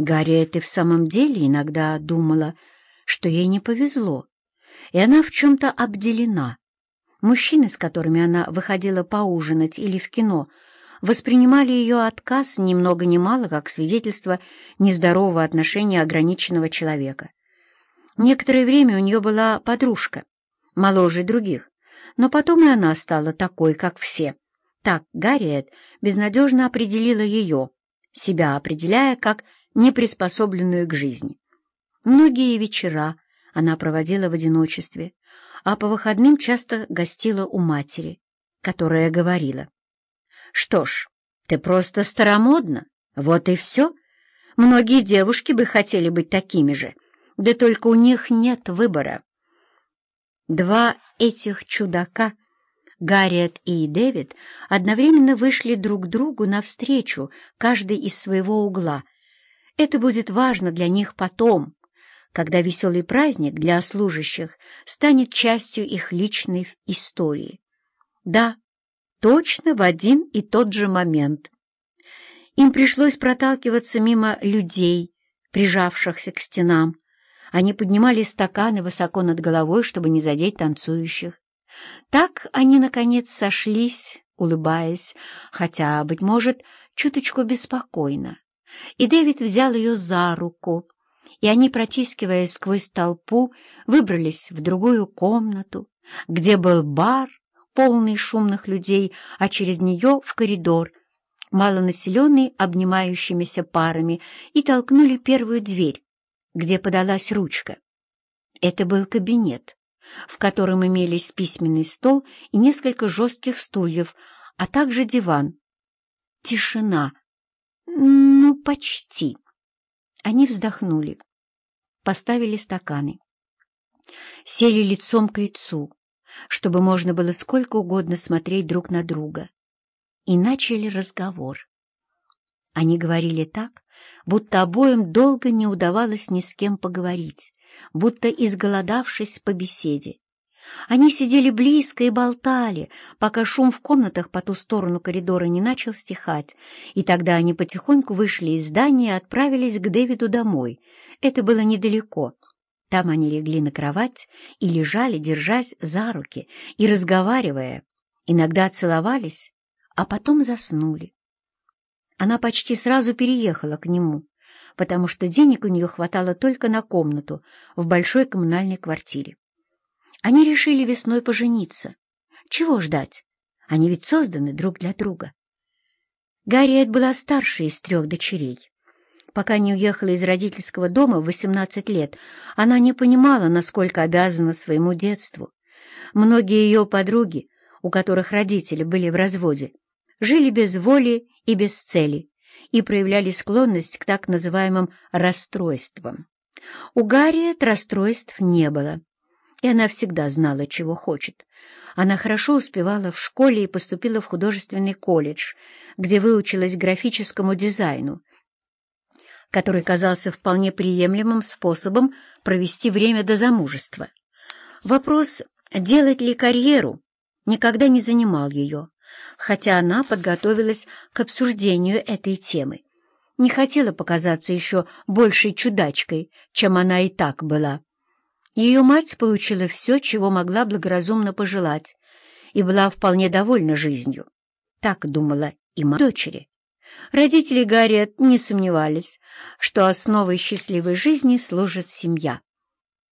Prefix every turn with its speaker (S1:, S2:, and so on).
S1: Гарриет и в самом деле иногда думала, что ей не повезло, и она в чем-то обделена. Мужчины, с которыми она выходила поужинать или в кино, воспринимали ее отказ ни много ни мало как свидетельство нездорового отношения ограниченного человека. Некоторое время у нее была подружка, моложе других, но потом и она стала такой, как все. Так Гарриет безнадежно определила ее, себя определяя как неприспособленную к жизни. Многие вечера она проводила в одиночестве, а по выходным часто гостила у матери, которая говорила. «Что ж, ты просто старомодна, вот и все. Многие девушки бы хотели быть такими же, да только у них нет выбора». Два этих чудака, Гарриет и Дэвид, одновременно вышли друг другу навстречу, каждый из своего угла — это будет важно для них потом, когда веселый праздник для служащих станет частью их личной истории. Да, точно в один и тот же момент. Им пришлось проталкиваться мимо людей, прижавшихся к стенам. Они поднимали стаканы высоко над головой, чтобы не задеть танцующих. Так они, наконец, сошлись, улыбаясь, хотя, быть может, чуточку беспокойно и Дэвид взял ее за руку, и они, протискиваясь сквозь толпу, выбрались в другую комнату, где был бар, полный шумных людей, а через нее в коридор, малонаселенный обнимающимися парами, и толкнули первую дверь, где подалась ручка. Это был кабинет, в котором имелись письменный стол и несколько жестких стульев, а также диван. Тишина «Ну, почти». Они вздохнули, поставили стаканы, сели лицом к лицу, чтобы можно было сколько угодно смотреть друг на друга, и начали разговор. Они говорили так, будто обоим долго не удавалось ни с кем поговорить, будто изголодавшись по беседе. Они сидели близко и болтали, пока шум в комнатах по ту сторону коридора не начал стихать, и тогда они потихоньку вышли из здания и отправились к Дэвиду домой. Это было недалеко. Там они легли на кровать и лежали, держась за руки и разговаривая. Иногда целовались, а потом заснули. Она почти сразу переехала к нему, потому что денег у нее хватало только на комнату в большой коммунальной квартире. Они решили весной пожениться. Чего ждать? Они ведь созданы друг для друга. Гарриет была старшей из трех дочерей. Пока не уехала из родительского дома в 18 лет, она не понимала, насколько обязана своему детству. Многие ее подруги, у которых родители были в разводе, жили без воли и без цели и проявляли склонность к так называемым расстройствам. У Гарриет расстройств не было и она всегда знала, чего хочет. Она хорошо успевала в школе и поступила в художественный колледж, где выучилась графическому дизайну, который казался вполне приемлемым способом провести время до замужества. Вопрос, делать ли карьеру, никогда не занимал ее, хотя она подготовилась к обсуждению этой темы. Не хотела показаться еще большей чудачкой, чем она и так была. Ее мать получила все, чего могла благоразумно пожелать, и была вполне довольна жизнью. Так думала и мать дочери. Родители Гарриет не сомневались, что основой счастливой жизни служит семья.